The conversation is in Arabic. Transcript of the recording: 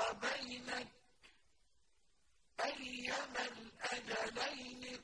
وبينك أيما الأجلين